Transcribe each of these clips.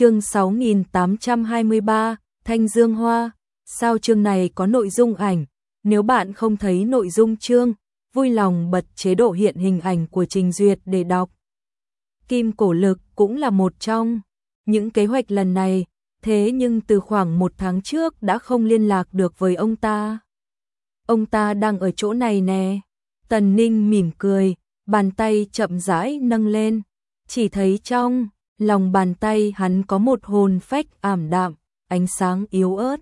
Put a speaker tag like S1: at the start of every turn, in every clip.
S1: chương 6823, Thanh Dương Hoa, sao chương này có nội dung ảnh, nếu bạn không thấy nội dung chương, vui lòng bật chế độ hiện hình ảnh của trình duyệt để đọc. Kim cổ lực cũng là một trong những kế hoạch lần này, thế nhưng từ khoảng một tháng trước đã không liên lạc được với ông ta. Ông ta đang ở chỗ này nè. Tần Ninh mỉm cười, bàn tay chậm rãi nâng lên, chỉ thấy trong lòng bàn tay hắn có một hồn phách ảm đạm, ánh sáng yếu ớt.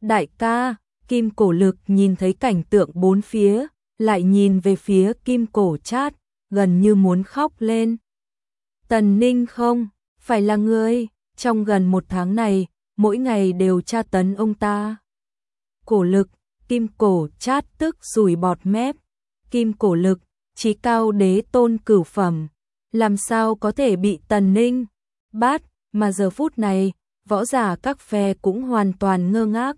S1: Đại ca, kim cổ lực nhìn thấy cảnh tượng bốn phía, lại nhìn về phía kim cổ chát, gần như muốn khóc lên. Tần Ninh không, phải là người trong gần một tháng này, mỗi ngày đều tra tấn ông ta. Cổ lực, kim cổ chát tức rủi bọt mép, kim cổ lực, trí cao đế tôn cửu phẩm, làm sao có thể bị Tần Ninh bắt mà giờ phút này, võ giả các phe cũng hoàn toàn ngơ ngác.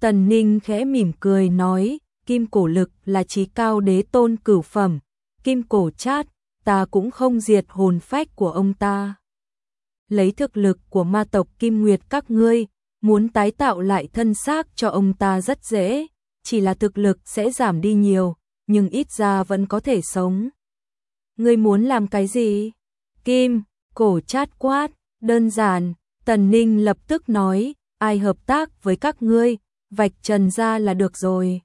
S1: Tần Ninh khẽ mỉm cười nói, kim cổ lực là trí cao đế tôn cửu phẩm, kim cổ chát, ta cũng không diệt hồn phách của ông ta. Lấy thực lực của ma tộc kim nguyệt các ngươi, muốn tái tạo lại thân xác cho ông ta rất dễ, chỉ là thực lực sẽ giảm đi nhiều, nhưng ít ra vẫn có thể sống ngươi muốn làm cái gì? Kim, cổ chát quát, đơn giản, Tần Ninh lập tức nói, ai hợp tác với các ngươi, vạch trần ra là được rồi.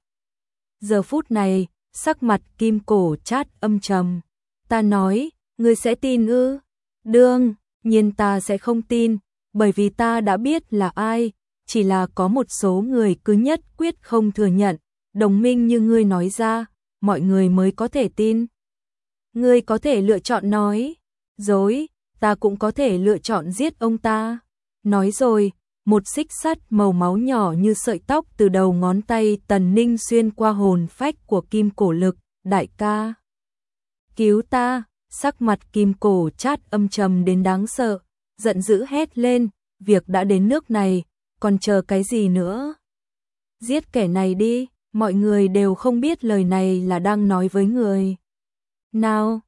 S1: Giờ phút này, sắc mặt kim cổ chát âm trầm. Ta nói, ngươi sẽ tin ư? Đương, nhiên ta sẽ không tin, bởi vì ta đã biết là ai, chỉ là có một số người cứ nhất quyết không thừa nhận, đồng minh như ngươi nói ra, mọi người mới có thể tin. Ngươi có thể lựa chọn nói, dối, ta cũng có thể lựa chọn giết ông ta. Nói rồi, một xích sắt màu máu nhỏ như sợi tóc từ đầu ngón tay tần ninh xuyên qua hồn phách của kim cổ lực, đại ca. Cứu ta, sắc mặt kim cổ chát âm trầm đến đáng sợ, giận dữ hét lên, việc đã đến nước này, còn chờ cái gì nữa? Giết kẻ này đi, mọi người đều không biết lời này là đang nói với người. Now